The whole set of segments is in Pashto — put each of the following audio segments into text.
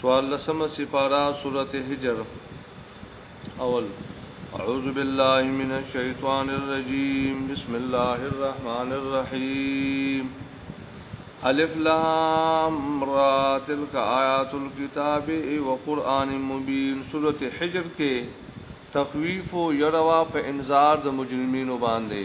سوال لسم سپارا سورت حجر اول اعوذ باللہ من الشیطان الرجیم بسم اللہ الرحمن الرحیم الف لام را تلک آیات الكتاب و قرآن مبین سورت حجر کے تخویف و یروا پہ انذار د مجرمین باندے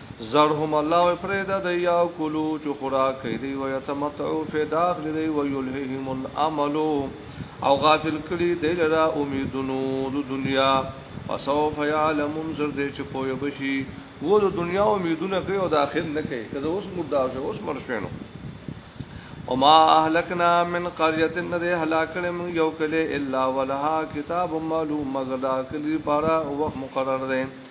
زرهم الله و پرید د یا کلو چو خوراک کوي دی و یتمتعو فداخ لري و یلههم الامل او غافل کړي دی لرا امیدونو د دنیا فسوف یعلمون زر دې چې پوي بشي و د دنیا امیدونه کوي او د اخر نه کوي کله اوس مردار شو اوس مر شوینو وما اهلكنا من قريه ند هلاکل من یو کله الا ولها کتاب معلوم مگر دا کلی پارا وخت مقرر ده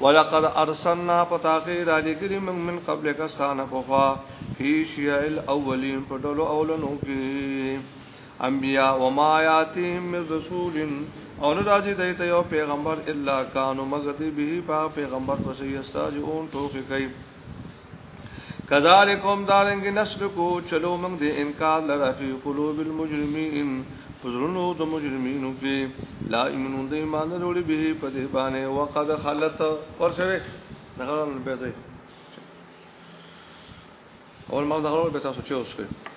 ولقد ارسلنا فتاقی را لګری من من قبل کا سانه پخوا فی شیع الاولین په ډلو اولنو کې انبیاء و ما یاتیم من رسول او نه راځي د ته یو پیغمبر الا کانو مگر دی به په پیغمبر پسې استاجون ټوکی کوي کذالکم دارنګ نسلکو چلو موږ دې انکار لره فی قلوب المجرمین فزرنو د مجرمینو کې لا ایمنون د ایمان وروړي به په دې باندې وقد خلت ورشوي دغه به زه اول ما دغه به تاسو چې اوس کوي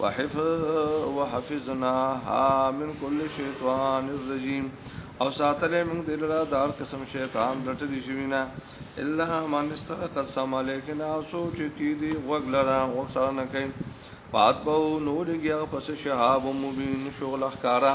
وحفظ وحفظناها من كل شيطان الرجيم او ساتلې موږ دې لرا دار قسم شیطان رټلې شوی نه الا من استرق السما لیکن اوسو چې کی دې وګ لرا وګ سره نه کوي پات بو نور ګیا پس شهاب مبین شغل احکارا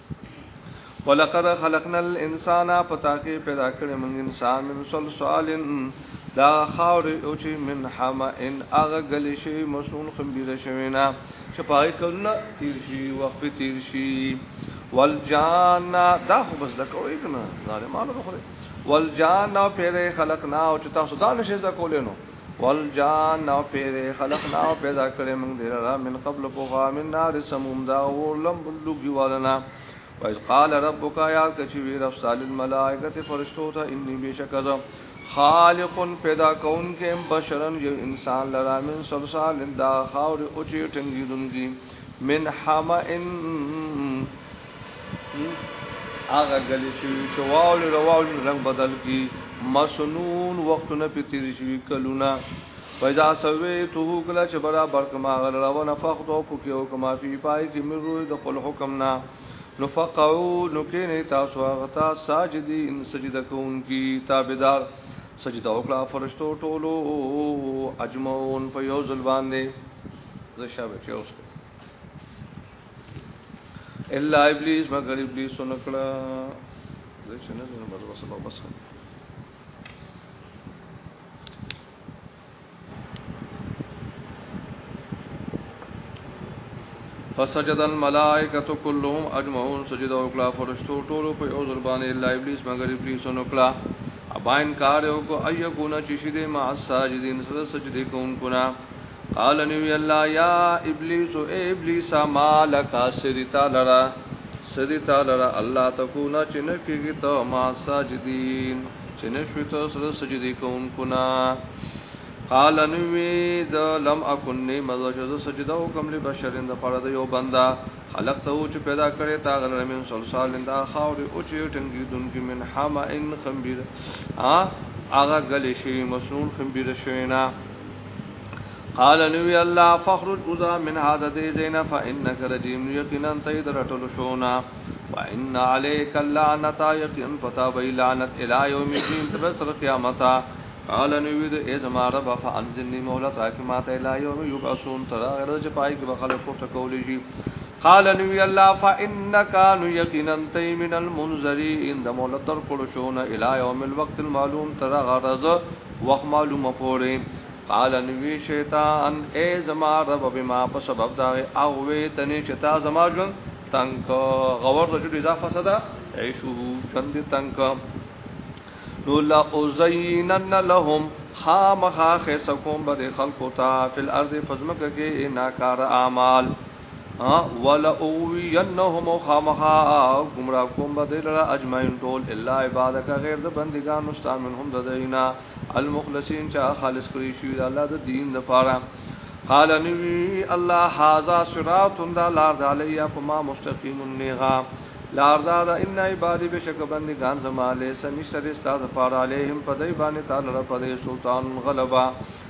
ولقد خلقنا الانسان پتاکي پیدا کړی موږ انسان من صلصال دا خاور او چې من حما ان اغه غل شي مسنون خمبير شوینا چې پای کله تیر شي وخت تیر شي والجان دا خو بس دکوي کنه ظالمانو خو والجان پیدا خلقنا او چې تاسو دا نشي زکولینو والجان او پیره خلقنا او پیدا کړې موږ دې را من قبل بوغا من نار سموم دا اور لم لوګي ولنا وایز قال ربک یا کچی وی رب سال الملائکه فرشتو ته انی بشکذ خالق پیدا کون کې بشرن یو انسان لرا من سلسال دا خاور او چې ټنګیدونګي من حما ان هغه غلې شوی چې واول رواول رنگ بدل کی مسنون وختونه په تیر شوی کلونه پیدا سوی تو کلا چې برابر کما غل را و نفخت او پکې او کما فی پای کې مې روی د خپل حکم نه نفقعو نکینه تاسو هغه تا ساجدین سجده کوونکی تابعدار سجده وکړه فرشتو ټولو اجمعون په یو ځل باندې زه شابه چې اوس الا ابلیس مگر ابلیس نکړه د شنه نه بس بس بس فسجد الملائکه كلهم اجمعون سجد او کلا فرشتو ټول په یو ځل باندې الا ابلیس مگر ابلیس نو کلا ابا انکار یو کو ايکونا چې شیدې ما ساجدین سره سجدي کوونکو نه قال نبی الله یا ابلیس اے ابلیس ما لک سری تعالی را سری تعالی را الله تکونا چې نه کېږي ته ما ساجدین چې نه شوي ته سره سجدي کوونکو نه قال نوی د لم اكن نی مزه چې زه سجده وکم له بشرین د پاره د یو بندا خلق ته چې پیدا کړي تا غل من صلصال دا خاور او چې ټنګي دن کې من حما ان خمبیر ا هغه غل شي مسنون خمبیر شوی نه قال نبی الله فخرج اذا من هذا دین فانك رجیم یقینا تید رټل شونا وان عليك اللعنه یقینا پتا به لعنت الی یوم الدین تر تر قیامت قال نبی د ازما رب فانزلنی مهلت حکما ته الی یوم یبعثون تر غیر چې پای کې بخل کو ټکول شي قال نبی الله فانك ان یقینا تی من المنذرین د مهلت در کول شونا الی یوم الوقت المعلوم تر غرض وخت معلومه پوری قال نوی شیطان اے زما رب بما په سبب دا اغوی تنی چې تا زما جون تنگ غور رجل اذا فسد عيشه جند تنگ نو لا ازینن لهم خامخا خسکم بر خلقو تا فی الارض فزمک کې ناکار اعمال ولا اوینهم خامخا گمراه کوم بدل را اجمعین ټول الا عبادک غیر د بندگان مستان منهم د دینا المخلصین چا خالص کړی شو د الله د دین د پاره قال نبی الله هاذا صراط دا لار د علیا پما مستقیم نیغا لار دا د ان عبادی بشک بندگان زماله سنشتر استاد پاره علیهم پدای باندې تعالی پدای سلطان غلبا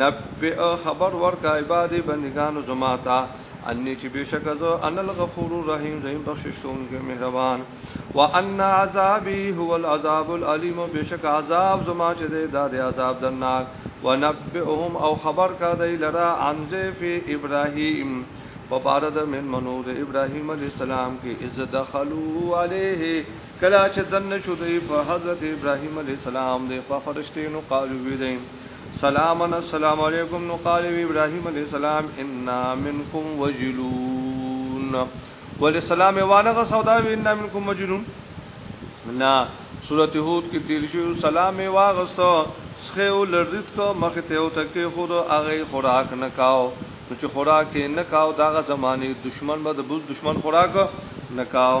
نبئ خبر ورکا عبادی بندگانو زما تا انی چې بشک زه ان الغفور الرحیم زم بخشش کوونکی مهربان وان عذابی هو العذاب الالم بشک عذاب زما چې دی دا دی عذاب درناک ونبئهم او خبر کا دی لرا عن ضیف ابراهیم په بار د من منو د ابراهیم علی السلام کې از دخلوا علیه کلا چې دن شو دی په حضرت ابراهیم علی السلام دی په فرشتینو قالو وی دی سلام السلام علیکم نو قال ابراهيم عليه السلام ان منکم وجلون ول سلام وانغه سودا ان منکم وجلون نا سورته هود کې تیر شو سلام واغسو سخه ولرت کو مخ ته او تکي خود هغه خوراک نکاو چې خوراک نکاو داغه زماني دشمن به د بوز دشمن خوراک نکاو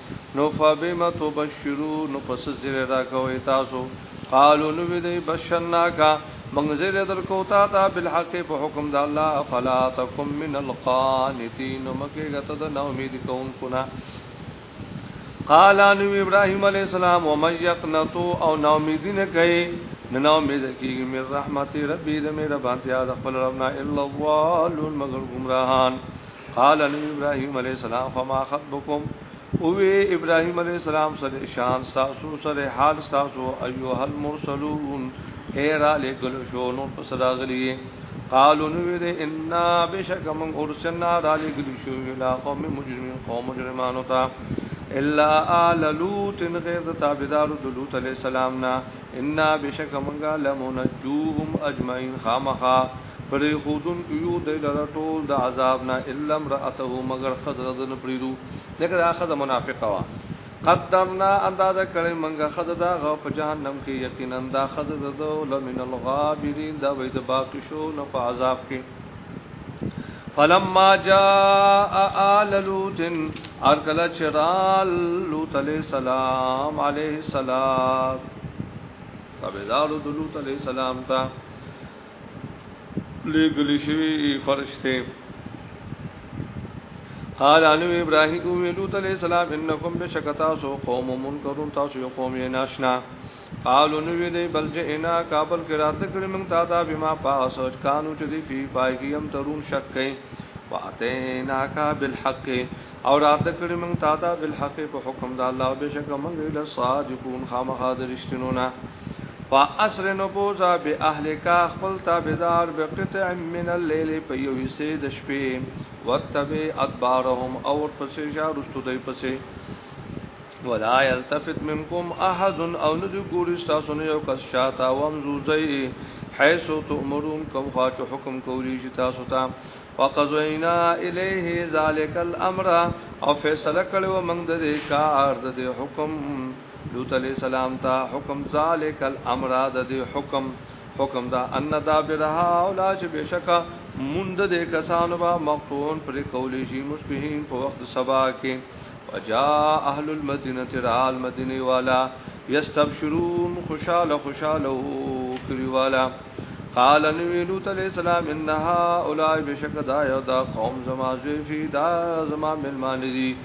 نو فبم تبشرون نو پس زیر را کوي تاسو قالو نو وی دی بشناکا من زیر در کو تا تا بالحق په حکم د الله فلا تکم من القانتين نو مکه غته د نو امید کوم کنا قال ان ابراهيم عليه السلام ومن يقنط او نو امید نه کوي نه نو امید کیږي من رحمت ربي د مهربانتیا د خپل ربنا الا الله مگر گمراهان قال علی ابراهیم علیہ السلام فما خطبکم او ابراهیم علیہ السلام سره شان ساسو سره حال ساسو ایوه المرسلون اے را لګل شو نو پس راغلی قالو نو دې ان بشک من ارسلنا را لګل شو الا قوم مجرمین قوم مجرمانو ته الا آل لوط غیر تابدار لوط علیہ السلام نا ان بشک منغا لمنجوهم اجمعین خامخا پرېښودونکي يو دی لره ټول د عذاب نه الا امرأته مګر ښځه د نه پرېږدو ځکه دا ښځه منافقه وه قدرنا اندازه کړې منګه خزه دا غو په جهنم کې یقینا دا خزه د دو لمن الغابرین دا وې د باقی شو نه په عذاب کې فلما جاء آل لوط ارکل چرال لوط علیہ السلام علیہ السلام تابعدار لوط علیہ السلام تا لګلی شوی فرشته قال انو ابراهيم ویلو ته السلام انکم بشکتا سو قوم منکرون تاسو یو قوم یې ناشنا قالو نو وی دی بل جئنا کابل کې راتل کړي موږ تا دا بما پاس کانو چې دی فی پایګیم ترون شک کئ واتینا کا بالحق او راتل کړي موږ تا دا بالحق په حکم د الله بشک موږ له صادقون خامخا درشتنونه فاسر نبوزا به اهلک خپل تابعدار به قطع من الليل په یو حصے د شپې وتبع ادبارهم او پسې شا رستو دی پسې ولا يلتفت منكم احد او نه دی ګوري تاسو نه یو کس شاته ومزوزي حيث تؤمرون کوم خاطر حکم کولی شي تاسو ته وقضینا الیه ذالک الامر او فیصله کړو موږ د کار د حکم لوط علیہ السلام تا حکم ذالک الامر د دې حکم حکم دا ان دا برها اولا چې بشکا مند دې کسانو با مقتون پر کولی شي مصبحین په وخت سبا کې وجاء اهل المدینه رال مدینه والا یستبشرون خوشاله خوشاله کری والا قال نبی لوط علیہ السلام انها اولای بشک دا یو دا قوم زما زوی فی دا زما ملمان دي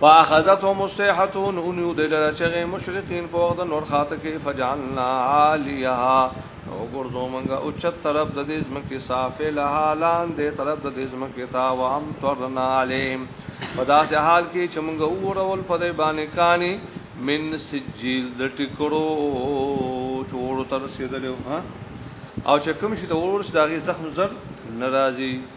فاخذتهم الصيحتون ان يدل چغه مشرقين په وخت نور خاطه کې فجعلنا عاليها او ګردو منګه او چت طرف د دې زمکه صافه لها لاندې طرف د دې زمکه تا وام ترنا عليهم پدا سه حال کې چې منګه اورول په دې باندې کانی من سجیل د ټکړو چور تر سیدلو ها او چې کوم شي د ورس داغي زخم زر ناراضي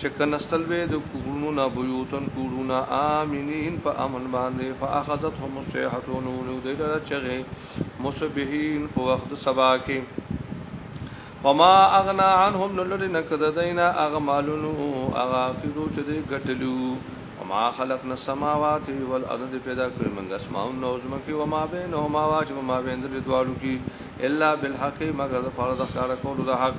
چې کنستل به د کورونو نه بيوتن کورونه امنين په امن باندې فاخذتهم الصيحه نور دوی له چغه مصبحين په وخت سبا کې وما اغنا عنهم لولد نکد دینا اغه مالونو اغه اقیدو چې دی ګټلو وما خلقنا السماوات والارض پیدا کړی موږ اسماون نو زمکه وما بینهما واجب ما بین دې دوالو کې الا بالحق مگر فرض کار کول د حق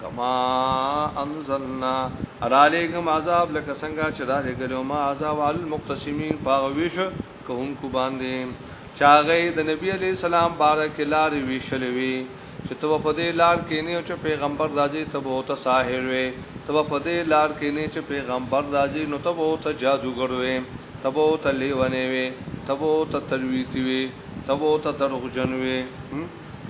کما انزلنا علیکم عذاب لکه څنګه چې را لګلو ما عذاب علی المقتسمین پاغویش کوم کو باندې چاغې د نبی علی سلام بارک لار ویشلې وی چې تو په دې لار کې نه چې پیغمبر راځي ته به ته ساحر وې تو په دې لار کې نه چې پیغمبر راځي نو ته به ته جادوګر وې ته به ته لیونې وې ته به ته تلویتی وې ته به ته دروغجن وې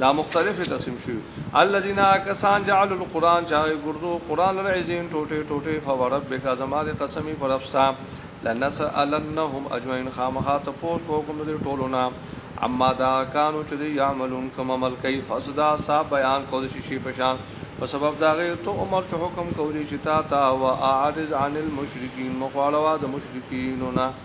دا مختلف تقسیم شو الذين كسان جعلوا القران جاي ګردو قران لرعزين ټوټه ټوټه فوربك زماد قسمي پرفستا لنسالنهم اجمعين خامخا ته پوس کو کوم دي ټولونا اما دا کانو چې يعملون کوم عمل کوي فسدا صاحب بیان کو شي شي پشان په سبب دا غي تو عمر چې حکم کوي چې تا تا واعرض عن المشرکین مخالوا د مشرکین نه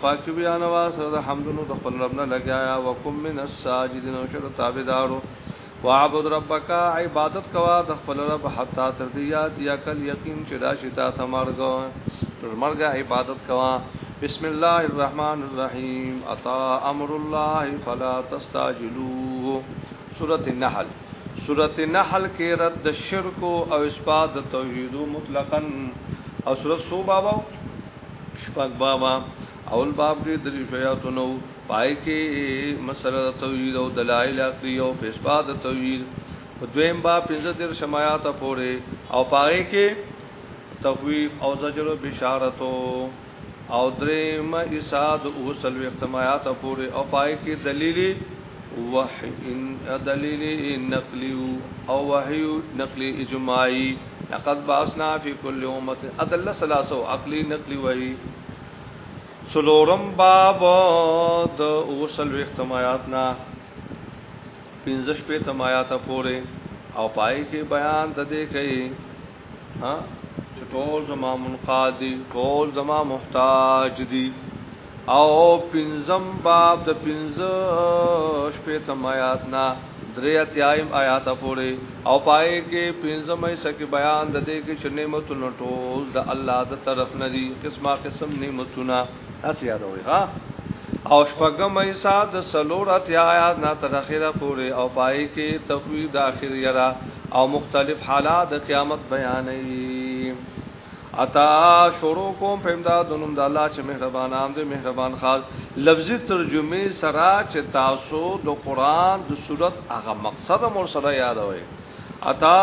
پاکی بیان وا سره د حمدونو د خپل رب نه لګیا وکم من الساجدین او شر تابعدارو وعبد ربک عبادت کوا د خپل رب حتا تر دې یاد یا کل یقین چې دا شتا ته مرګ تر مرګ عبادت کوا بسم الله الرحمن الرحیم اتا امر الله فلا تستعجلوه سورۃ النحل سورۃ النحل کې رد شرک او اثبات توحید مطلقاً او سورۃ صوبہ شپږ بابا اول باب کې درې شیاتو نو پای کې مسله توحید او دلایل عقلی او فسباد توحید په دویم باب پنځه در شمایات پورې او پای کې تخویب او زجر او بشارت او دریم اساد او سلو اختمایات پورې او پای کې دلیلی وحی ان دلیل نقلی او وحی نقلی اجماعی لقد باسنا فی کل امت ادل سلاسو عقلی نقلی وحی سلورم باب د اوسل وختماتنا پنځش په تمایات پوره او پای کې بیان د دې کوي ها ټول زما منقادی ټول زما محتاج دي او پنځم باب د پنځه شپېتم آیات نه درې اتیایم آیات پورې او پای کې پنځم یې سکه بیان د دې کې چې نعمتونه ټول د الله د طرف نه دي قسمه قسم نعمتونه تاسو یادوي ها او شپږم ایسا د سلور اتیا آیات نه تر اخره پورې او پای کې تفویض د اخر یرا او مختلف حالات د قیامت بیانې اتا شروع کوم په امداد د نوم د الله چې مهربان عام دی مهربان خاص لفظي ترجمه سره چې تاسو د قران د صورت هغه مقصد مور سره یادوي اتا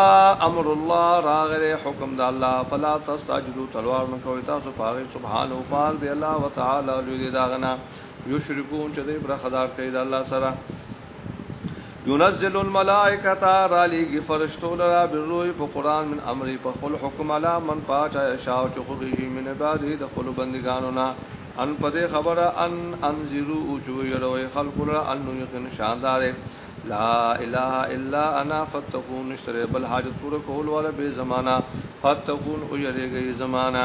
امر الله راغره حکم د الله فلا تستعجلوا تلوار نه کوي تاسو پاره سبحان او پاک دی الله وتعالى لوی دی داغنا یو شرکون چې دی برخدار کوي د الله سره ينزل الملائکه را لګي فرشتو لرا بالروح په قران من امر په خپل حکم علا من پاچا شاو چخوږي من بعد د خپل بندګانو نه ان په دې خبره ان انذرو او چويروي خلق لرا ان یقین شاندار لا اله الا انا فتقون نشتره بل حاجت پوره کول ولا به زمانہ فتقون او یریږي زمانہ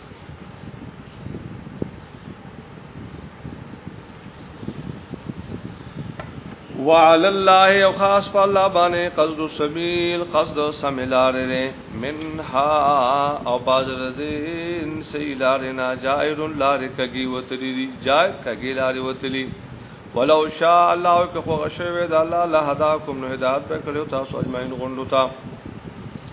وعلى الله او خاص په الله باندې قصد السبيل قصد سملار نه منها او باز دین سیلار نه جائر لار کګي وتلی دي جائر کګي لار وتلی ولو شاء الله که خو غشوي د الله له هدا کوم نه هدایت به کړو تاسو اجمعين غوندو ته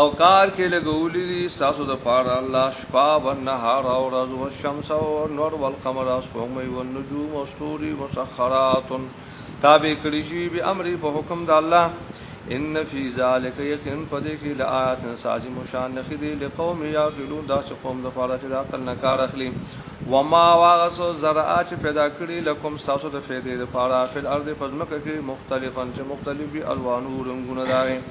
او کار کې لګولې دي تاسو د پاره الله شپه او نهار او ورځ او شمس او نور او قمر او سپوږمۍ او نجوم او ستوري مسخرات تابع کړی شي به امر په حکم د الله ان فی ذلک یقین پدې کې لآیات سازی مشان نخې دي لقوم یاقلون دا چې قوم د پاره چې د عقل نه کار اخلي و ما واغسو زرع چې پیدا کړی لکم تاسو د فیدې د پاره فل ارض پزمکه کې مختلفن چې مختلفي الوانو رنگونه داري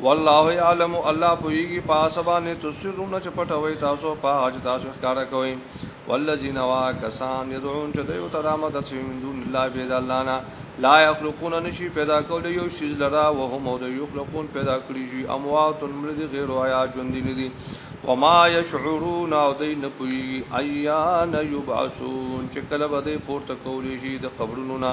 والله يعلم الله پويږي پاسبانه تسرون چې پټوي تاسو په حج تاسو ښکارا کوي والذین وا کسان يدعون چې دوی ته رحمت شي من دون الله بيد الله نه لا يخلقون نشي پیدا کول یو شیز لرا وهم او د يخلقون پیدا کړی شي اموات مرد غیر حیا ژوند دي ندي وما يشعرون او دوی نه پويږي ايان يبعثون چې کله به دوی پورته کول شي د قبرونو نه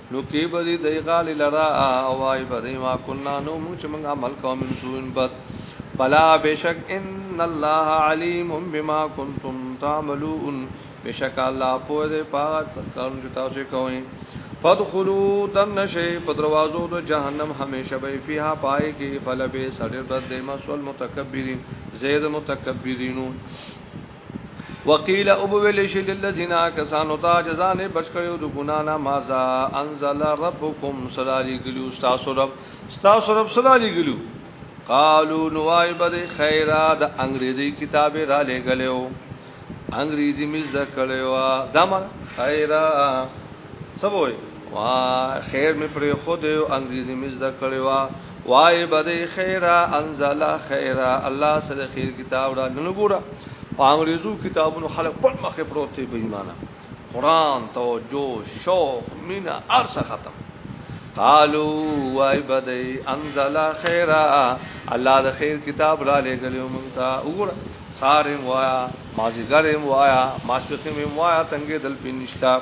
نو کې به دې دی غالي لرا او وای به دې ما کنا نو موږ چې موږ عمل کوو من سوین بد بلا بشک ان الله علیم بما کنتم تعملون بشک الله په دې پات کارون چې تاسو کوئ فدخلوا تنشئ په دروازو د جهنم همیشه به فيها پای کې فلبه سړی بد دې مسول متکبرین زید متکبرینو وقیل او ویل شي للذین کسانو ته جزانه بچ کړو د ګنا نه مازا انزل ربکم سلالی ګلو تاسو رب تاسو رب سلالی ګلو قالو نوای بد خیره د انګریزي کتاب را لګلو انګریزي مز د کړو دم خیره سبوي وا خیر می پر خود انګریزي مز د کړو وای بده خیره انزل خیره الله سره خیر کتاب را نه ګوره په انګریزو کتابونو خلک په مخه پروت دی بېمانه قران توجه شوق مینا ارس ختم قالو وای بده انزل خیره الله د خیر کتاب را لګلو مونږ ته وګوره سارم وایا مازیګرم وایا ماسپخیم وایا تنګې دل پینشتاب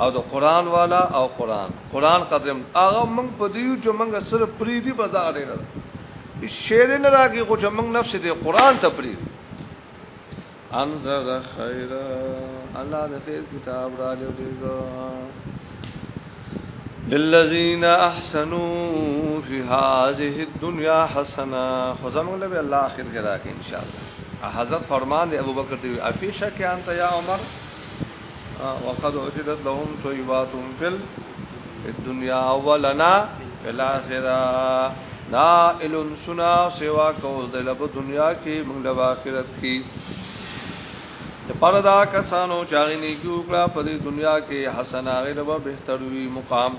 او د قران والا او قران قران قدم هغه موږ په دیو چې موږ سره پری دی بس دا غړي نه شعر نه راګي خو چې موږ نفس دې قران ته پری انزل خیر الله د خیر کتاب را لېږه للذین احسنوا فی هذه الدنيا حسنه خو زموږ له الله اخر کې راکې ان شاء الله حضرت فرمان دی ابوبکر دی افیشا کې انت یا عمر وقد وجدت لهم طيبات في الدنيا ولنا في الاخره نا الون سنا سوا کو د لب دنیا کې موږ د آخرت کې د پردا کسانو چاغې نیکو کړه په دې دنیا کې حسنه غیره به بهتر وي مقام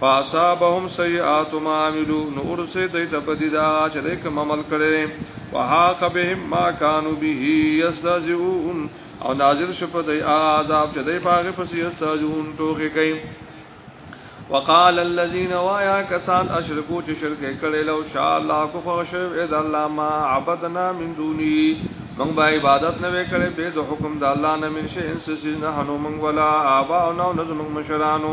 فاصابهم سیئات ما عملو نو ورسه دې ته په دې دا چې دې کوم عمل کړي وحاق بهم ما كانوا به يستهزئون او نازل شو په دې عذاب چې دې پاغه پسې يستهزئون ټوخي کوي وقال الذين وایا کسان اشرکو چې شرک کړي لو شاء الله کو فشو اذ الله ما عبدنا من دوني من با عبادت نه وکړي به د حکم د الله نه من شي انس نه هنو من ولا ابا او نو نظم مشرانو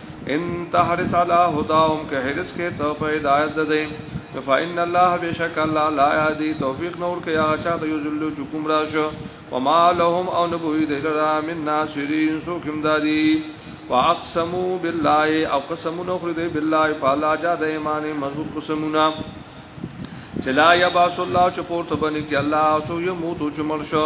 ان تحرس على هداهم که حرس کې ته په هدایت ده دي فإن الله بشک الله لا يهدي توفيق نور کې هغه چا ته یذلو چې کوم راشه وما لهم او نبوي د لرا من ناصرين سو کمداري واقسموا بالله او قسمونه خو دې بالله فلا جا د ایمان مضبوط قسمونه چلا یا باس الله چې پورته باندې کې الله سو یو موت چې مرشه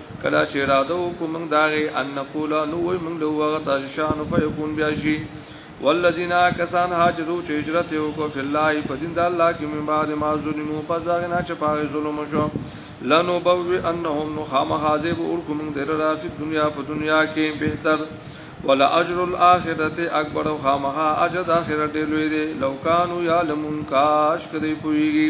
کلا چې اراده وکړو موږ داغه ان نقول نو وي موږ له هغه تاسو شان فیکون بیا شي والذین کسان هاجروا چې هجرت وکړو فی الله په دین د الله کې من بعد ما ظلمو پس هغه نه چې پاره ظلم شو لنو بوی انهم نو خامخازه به ورکو موږ دره را په دنیا په دنیا کې بهتر ولا اجر الاخرته اکبر او خامها اجر اخرت لوی دی لو کانوا یعلمون کاش کدی پویږي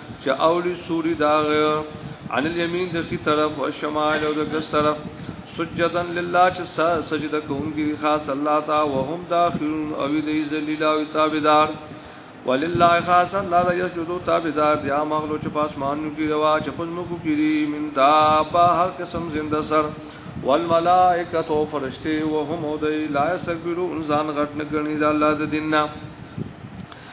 چې اولی سوری داغ عن الیمین د خي طرف او شمال او د ګس طرف سجدن لله چې سجده کوونکی خاص الله تا وهم داخلون او دی ذلیل او تابعدار ولله خاص الله لا یسجدو تابعدار دی مغلو چې پاسمانو کې روا چې پزمکو کې من دابا هر قسم زنده سر والملائکه او فرشتي وهم دی لا یستكبرون ځان غټ نه ګڼي د الله د دینه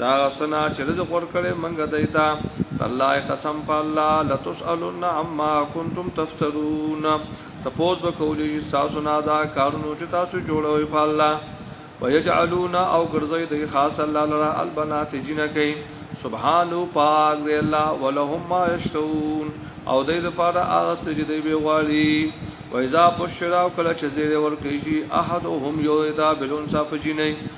دا غسنا چې رزق ورکړې منګه دیتا الله قسم په الله لتسالون عما كنتم تفترون تپوس وکولې تاسو نه دا کارونو چې تاسو جوړوي په الله ويجعلون او ګرځي د خاص الله لرا البنات جنکه سبحان پاک دی الله ولهم ما یشتون او دې لپاره هغه سجدي به غواړي وایذا بشرا کله چې زیر ورکړي شي احدهم یو دا بلون صاف جنې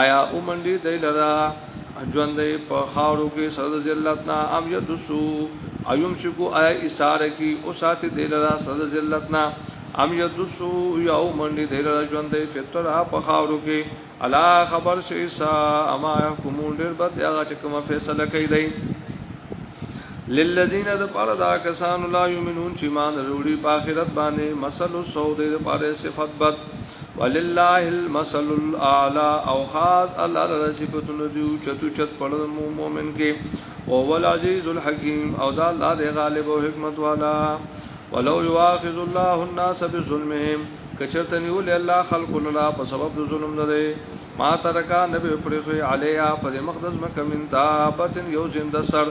آیا اومنډي دی لرا ژوندې په خاورو کې سره ذلت نه ام یدسو ايوم شکو آیا اساره کی او ساتي دی لرا سره ذلت نه ام یدسو یا اومنډي دی لرا ژوندې فطر په خاورو کې الا خبر شي سا اما يحكمون ډېر بد هغه چې کومه فیصله کوي دی للذین د پاره دا کسان لا یمنون چې مان وروړي په آخرت باندې مسل سعود د پاره صفات بد ولله المثل الاعلى او خاص الله تعالی صفاتونه دی چتو چت پړ مومن کې او هو العزیز الحکیم او دا الله دی غالب او حکمت والا ولو یواخذ الله الناس بظلمهم کچرته نیول الله خلق لرا په سبب د ظلم نه دی ما ترکا نبی پرخوی علیا پر مقدس مکمن تابت یو زنده سر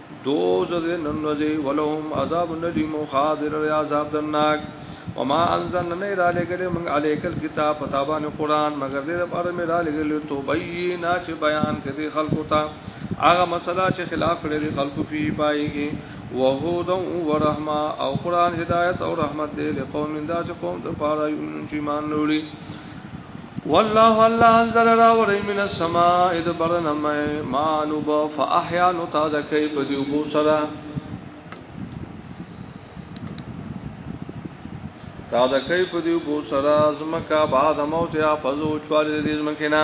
دوز دې نن ورځې ولهم عذاب ندیم خاضر یا عذاب دناک وما انزلنا نه را لګلې موږ الیکل کتاب پتابان قران مگر دې لپاره مې را لګلې تو بینا چې بیان کړي خلکو ته هغه مسله چې خلاف کړي خلکو پی پایږي وهودا ورحمه او قران هدایت او رحمت دې لقوم من ذات قوم ته پاره یون چې مان لوري والله الله انزل راوړی من السماء د برنا مې ما نوب فاحيا نو تا د کوي په دی وبو سره تا د کوي په دی وبو سره زمکا بعد موت یا فزو چوال دې زمکه نه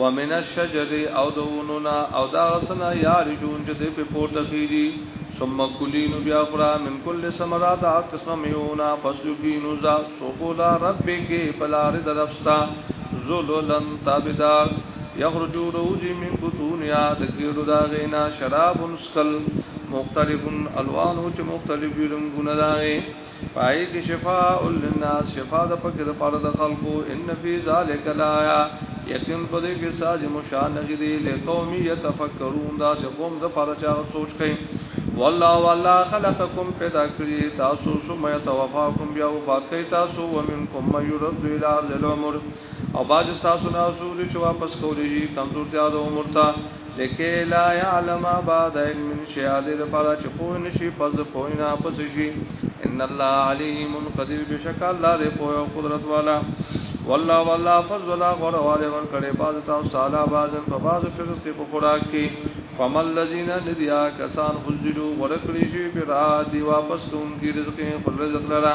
ومن الشجر او د ونو نه او د هغه څه نه یعرجون چې دوی پرې پورته خېژي، ثم کلي نو بیا خوره من کل الثمرات د هر قسمه مېوو نه، فاسلکي نو ځه سبل ربک په لارې د رب ستا، ذللا تابعدار، یخرج راوځي من بطونها د ګېډو د هغې نه شراب څښل مختلف الوانه چې مختلف وي رنګونه د هغې. پای کې شفاء للناس شفاء د پکې د پاره د خلقو ان فی ذلک لایا یقین په دې کې ساز مشان غدي له قوم یتفکرون دا چې قوم د پاره چا سوچ کوي والله والله خلقکم پیدا کړی تاسو ثم یتوفاکم بیا وفات کوي تاسو ومنکم من یرد الی ارض العمر او بعض تاسو نه حضور چې واپس کولی شي کمزورتیا د عمر ته لکه لا يعلم بعد علم شيئا دې لپاره چې پوه نشي پس پوه نه پس شي ان الله عليم قدير بشک الله دې پوه او قدرت والا والله والله فضل الله غره والے ور کړې بعض تاسو تعالی بعض په بعض فرض کې په خوراک کې فمل الذين نديا کسان فضلوا ورکړي شي پر دې واپس کوم کې رزق خپل رزق لرا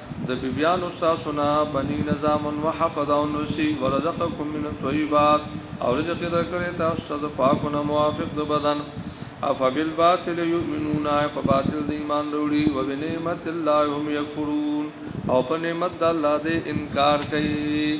د بیبیانو ستاسو نه بنی نظامن و حفظ او نسی و رزقکم من الطیبات او رزق در کړی تاسو ته د پاکو نه موافق د بدن افا بالباطل یؤمنون آیا په باطل د ایمان وروړي و بنعمت الله هم یکفرون او په نعمت د الله دې انکار کوي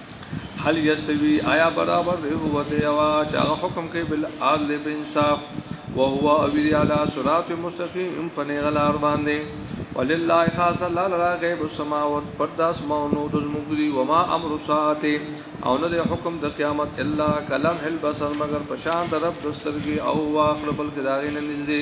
هل یستوی آیا برابر دی هو ته یوا چې هغه حکم کوي بل عدل په انصاف او هو او وی علی صراط مستقیم په نه غلار باندې ولله خاص الله لرا غیب السماوات پر داس مو نو د زمګری و ما امر ساعت او نه د حکم د قیامت الا کلم هل بصر مگر پشان د رب دسترګي او واخر بلکې داغې نه نږدې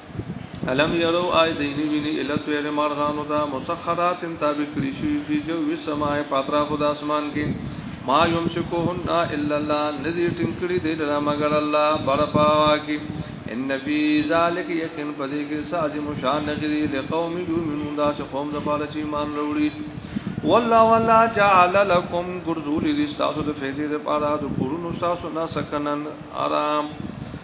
الم یرو آی دینی وینی الطویر مارغانو تا مسخرات تابع کړی شوی فی جو السماء پاترا خدا اسمان کې ما یمسکوهن الا الله ندی ټینګړي دی لرا مگر الله برپاوا کې ان فی ذلک یقین پدې کې ساز مشان نغری لقوم یؤمنون دا چې قوم د پاره چې ایمان وروړي والله والله جعل لكم غرذول لستاسو د فیدې لپاره د کورونو تاسو نه سکنن آرام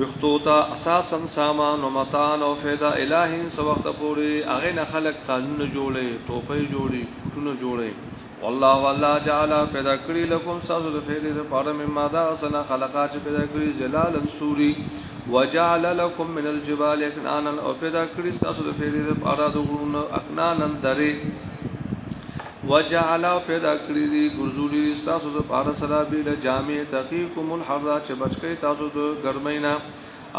وختو ته اساسا سامان او متان او فیدا الہین سو وخت پوری اغه نه خلق قانون جوړي ټوپې جوړي پټونه جوړي والله والله جعل پیدا کړی لكم ساز د فیدې د پاره مما دا سنا خلقا چې پیدا کړی زلال سوري وجعل لكم من الجبال اكنانا او پیدا کړی ساز د فیدې د پاره د غرونو اكنانا درې وجعل او پیدا کړی دی ګرځولی تاسو د پاره سره بیل جامع تقیکم الحر چې بچکی تاسو د ګرمینا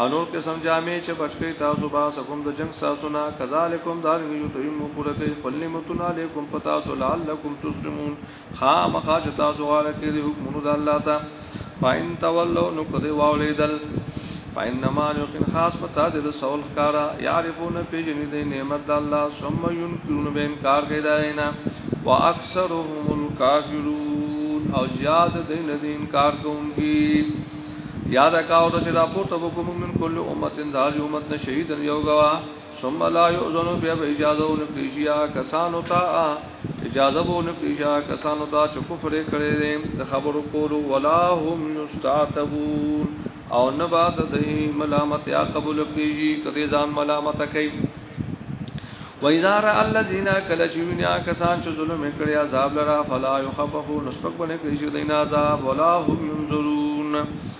انور قسم جامع چې بچکی تاسو با سکم د جنگ تاسو نه کذالکم دار یو تیم پوره کوي خپل نعمتونه علیکم پتا تو لعلکم تسلمون خامخا چې تاسو غواړئ کې حکمونو د الله تعالی فاین تولو نو کدی واولیدل فینما یقین خاص پتا دې د سول ښکارا یعرفون پیجنې دې نعمت د الله ثم ينكرون به انکار کوي دا نه واکثرهم الکافرون او زیاد دې نه دې انکار کوونکی یاد کاو چې دا پورته وکوم من کل امه دار امت نه شهیدن یو غوا ثم لا يؤذن بیا به اجازه ونه کیږي کسانو ته اجازه ونه کیږي کسانو ته چې کفر کړي دي د خبرو کولو ولا هم یستعتبون او نه بعد د ملامت یا قبول کیږي کدي ځان ملامت کوي وإذا را الذين کل چوینیا کسان چې ظلم کړي عذاب لرا فلا يخففون نسبق بنه کیږي دین عذاب ولا هم ينظرون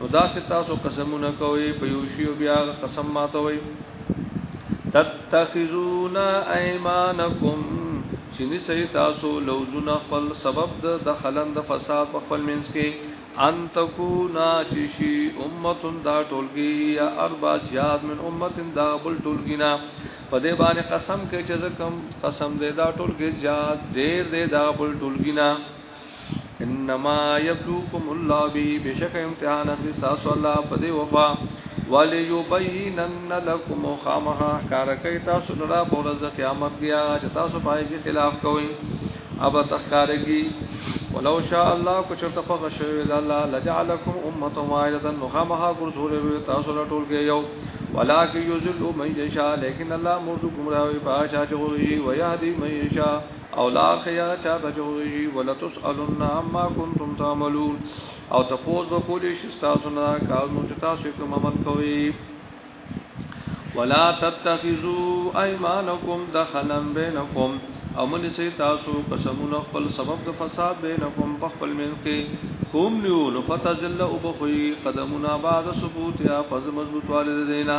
نو دا ستاسو قسمونه کوي په یو شی بیا قسم ماتوي تتخذون ايمانكم چني سي تاسو لوزون خپل سبب د دخلن د فساد په خپل منځ کې ان تکونا چشی امتن دا ټولګي یا اربع زیاد من امتن دا بل ټولګي نه په دې باندې قسم کې چې زکم قسم دې دا ټولګي زیاد ډېر دې دا بل ټولګي نه انما يبلوكم الله به بشک امتحان اخلي تاسو الله په دې وفا وليبينن لكم خامها کار کوي تاسو لرا په ورځ د قیامت بیا چې تاسو پای کې خلاف کوئ اب تخکار کی ولو شاء الله کو چرته خو غشوي د الله لجعلکم امه واحده نو خامها ګرځول وي تاسو له ټول کې یو ولکه یذل من یشاء لیکن الله مرد گمراهي پاشا چوي ويهدي من یشاء او لا خیا چا د جوړی ولتسالن عما کنتم تعملون او تپوس به کولی شي تاسو نه کارونو چې تاسو کوم عمل کوي ولا تتخذوا ايمانكم دخلا بينكم او من سي تاسو قسمونه خپل سبب د فساد بينكم په خپل من کې کوم نیو نو فتزل او بخوي قدمونه بعد ثبوت یا پس مضبوط والد دینا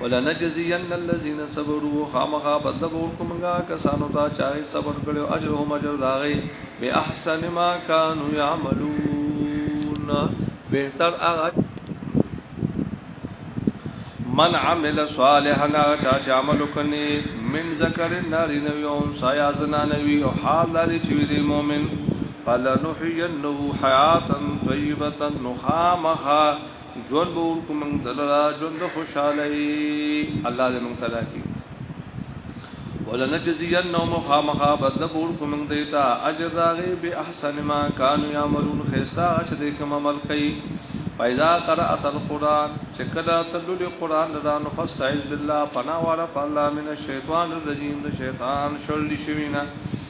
ولنجزین الذین صبروا خامخا بدل به ورکو مونږه کسانو ته چې هغه صبر کړو اجرهم اجر داغي به احسن ما كانوا يعملون بهتر هغه من عمل صالحا چا چې عمل وکني من ذکر ناری نوی او سایا زنا نوی او حال لري چې دی مؤمن فلنحینه حیاتا طیبه نخامها ژوند به ورکو موږ دلرا ژوند خوشاله الله دې موږ تلا کی ولنجزین نو مخامخا بدل به ورکو موږ دیتا اجر داغه به احسن ما کانوا یعملون خیستا چې دې کوم عمل کوي پیدا قرات القران چې کله تلل قران را نو فاستعذ بالله پناواله په الله من الشیطان الرجیم د شیطان شر شوینا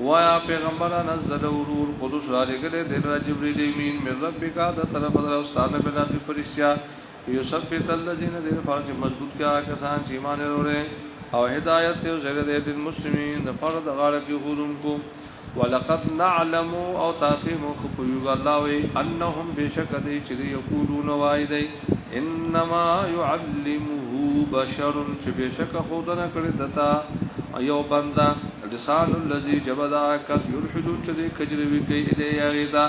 وایا پیغمبره نزل ورور قدس را لګلې دل را جبرئیل امین من ربک د طرف در او ستانه بنا د پرشتیا یثبت الذین دې فرض مضبوط کیا کسان چې ایمان لري او هدایت او زړه دې د مسلمانین د فرض غاړه کې غورونکو ولقد نعلم او تاکي مخ په یو الله وي انهم بشک دې چې یقولون وای دی انما يعلمه بشر چې بشک خودنه کړی دتا یو بندا لسان الذي جبدا کس يلحدون چې کجروي کوي الیه غدا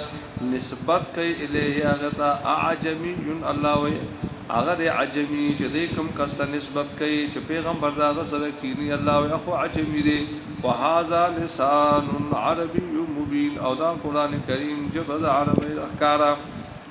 نسبت کوي الیه غدا اعجمي ان الله وي هغه د عجمي چې د کوم کس ته نسبت کوي چې پیغمبر دا غسر کینی الله وي اخو عجمي دی وهذا لسان عربي مبين او دا قران کریم جبدا عربي احکارا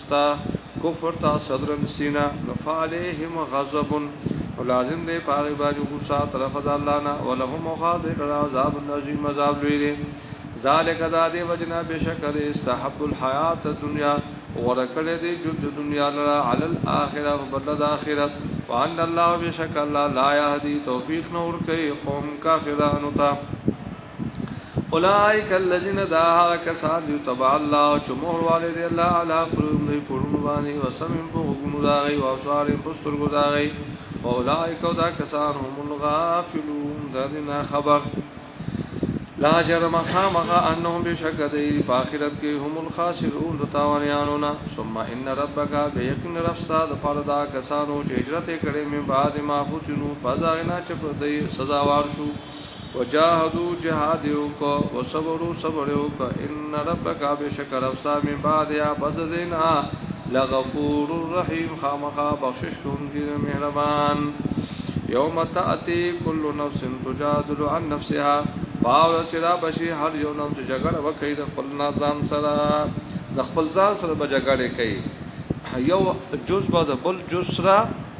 ستا کفر تا صدرا سینا نفعلیهم غضب ولازم دی پاغی باندې غصه طرف د الله نه ولهم خاض کړه عذاب نظیم عذاب لوی دی ذالک دا دی وجنا بشکر استحب الحیات الدنیا ورکل دی جد دنیا لرا علی الاخره بدل اخرت وان الله بشک الله لا یهدی توفیق نور کوي قوم کافرانو ته اولائک الذین دا هغه کسان دی تبع الله چې مهر والد الله علی قلوب دی پړونو باندې او سمم په غوګونو دا غي او ابصار په سترګو دا غي اولائک دا کسان هم الغافلون دا دی نه خبر لا جرم خامغا انهم بشکدی په اخرت کې هم الخاسرون د تاوانیانو نه ثم ان ربک بیقین رفسا د فردا کسانو چې هجرت کړي من بعد ما فتنو فزاغنا چې پر دې سزا وار شو وجاهدوا جهاد یې وکړ، وصبروا صبر یې وکړ، ان ربک بېشکه رب ستا من بعدها پس د دې نه لغفور رحیم خامخا بخشش کوونکی دی مهربان. یوم تأتی کل نفس تجادل عن نفسها په هغه ورځ چې را به شي هر یو نفس چې جګړه به کوي د خپل ځان سره د خپل ځان سره به جګړې کوي یو جز به د بل جز سره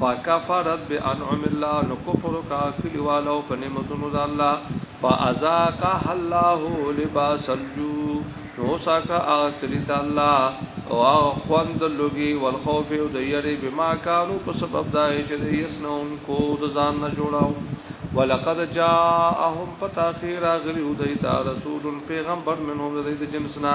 فکفرت بانعم الله نو کفر کا کلیوالو په نعمتونو د الله فازاقا الله لباس الجو نو ساکا هغه کلی ته الله او هغه خوند لوګي والخوف او د یری بما کانو په سبب دا چې د یسنون کو د ځان نه جوړاو ولقد جاءهم فتاخير غلي ودیتا رسول پیغمبر منهم د جنسنا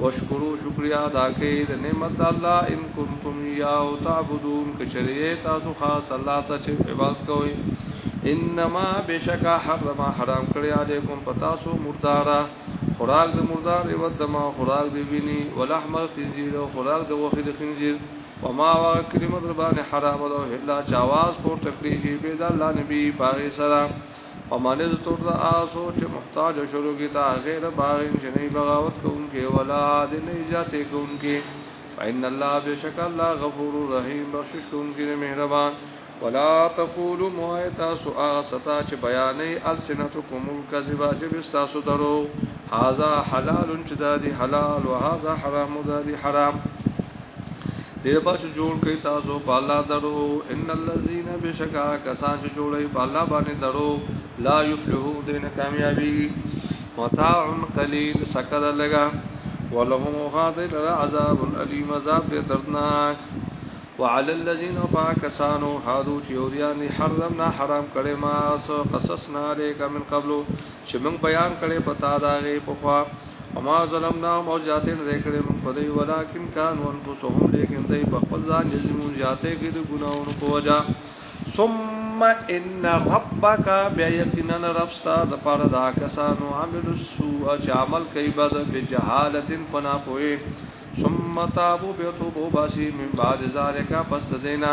واشکرو شکریا ادا کړئ د نعمت د الله ان کنتم ایاه تعبدون که چېرې یې تاسو خاص الله ته چې عبادت کوئ انما بشکا حرم حرام کړی علیکم پتا سو مردارا خوراک د مردار او دما خوراک دی ویني ولحم الخنزیر او خوراک د وخت د خنزیر وما وا کلمه دربان حرام او هلا چاواز پور تکلیږي به د الله نبی پاره سره او مالز تور دا آسو چې محتاج شروع کی تا غیر باغین چې نه بغاوت کوونکې ولا د نه زیاتې کوونکې فإن الله بشک الله غفور رحیم بخشش کوونکې نه مهربان ولا تقولوا موایتا سو آستا چې بیانې السنتکم الکذب جب استاسو درو هاذا حلال چې دا دی حلال او هاذا حرام دا دی حرام دې په چې جوړ کړي تاسو په الله درو ان الذين بشکا کسان چې جوړي په الله باندې درو لا يفلحون دین کامیابی متاع قلیل سکر لگا ولهم غادر عذاب الیم عذاب دې دردناک وعلى الذين فاكسانوا هادو چې یودیان حرمنا حرام کړي ما قصصنا عليك من قبل چې موږ بیان کړي پتا داغه په خوا وما ظلمناهم او زیاتې نه کړې موږ په دوی ولکن كانوا انفسهم لیکن دوی په خپل ځان یظلمون زیاتې کې د ګناونو په وجا ثم ان ربك بيقينا ربستا د پاره دا کسانو عمل السوء چې عمل کوي بد به جهالت پنا پوي ثم تابو به توبو باسي من بعد ذالک پس دینا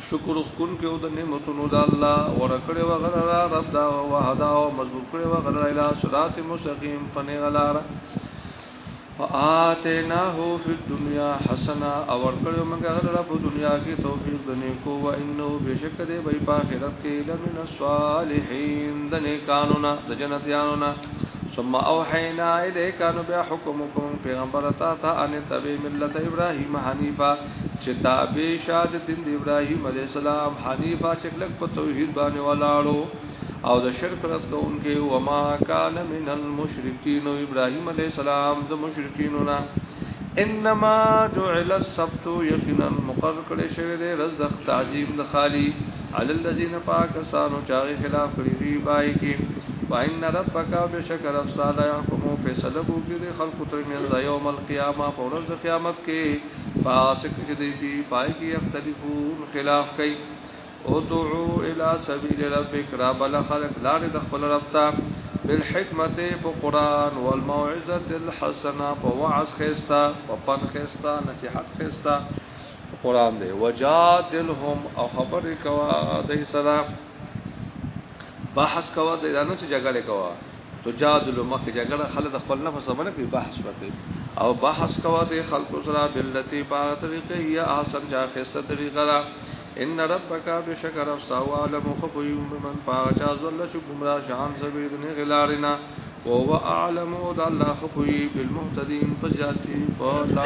شکر اخکونکیو د نعمتونو د الله ورکړی و غره را رب دا وحدا او مضبوط کړی و غره الى صراط مستقیم پنی غلار فآتیناه فی الدنیا حسنا او ورکړو موږ غره په دنیا کې توفیق د نیکو و انه بشک دې به په آخرت کې لمن الصالحین د نیکانو نه د جنتیانو نه ثم اوحینا الیک ان بیا حکم کوم پیغمبر تا ته ان تبع ملت ابراهیم حنیفا چې تابع شاد دین د ابراهیم علی السلام حنیفه چې کلک په توحید باندې ولاړو او د شرک رد کوونکې و ما کان من المشرکین او ابراهیم علی السلام د مشرکینو نه انما جعل السبت یقینا مقرر کړي شوی دی رز د تعظیم د خالی علی الذین پاکستانو چاغي خلاف کړی دی بای کې وان ربک بشکر افسالا یحکمو فیصله وکړي خلق تر من یوم القیامه پر ورځ قیامت کې فاسق چې دی پی پای کې اختلافون خلاف کوي او دعو الى سبيل ربك را بل خلق لار د خپل رب ته بالحکمت په قران والموعظه الحسنه په وعظ خيستا په پن خيستا نصيحت خيستا قران دی وجادلهم او خبر کوا د سلام بحث کوا د نه چې جګړه کوا تجادل مکه جګړه خلک د خپل نفس سره کوي بحث وکړي او بحث کوه د خلکو سره بلتی په طریقې یا احسن جا خسته طریقه را ان ربک بشکر استو عالم خبوی من پاچا زل چې گمراه شان سوي د نه غلارینا او هو اعلم د الله خبوی بالمهتدین فزیاتی په لا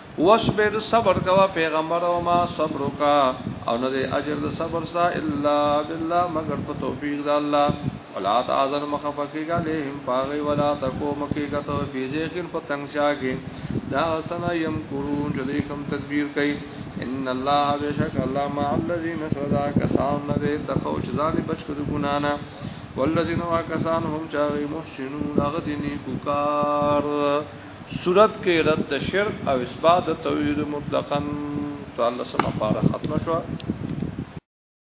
وصبر صبر کوا پیغمبر او ما صبر کا او نه دی اجر د صبر سا الا بالله مگر په توفیق د الله ولا تعذر مخفقیګا لهم پاغي ولا تکو مکیګا تو فی ذیقن په تنگشا کې دا سنا یم قرون چې دوی کوم تدبیر کوي ان الله بشک الله مع الذین صدا کسان نه دی تقو چې ځان بچ کړو ګنا نه والذین واکسان هم چاغي محسنون غدنی کوکار سورت کې رد د شرک او اثبات د توحید مطلقاً څوارلسمه پاره ختمه شوه.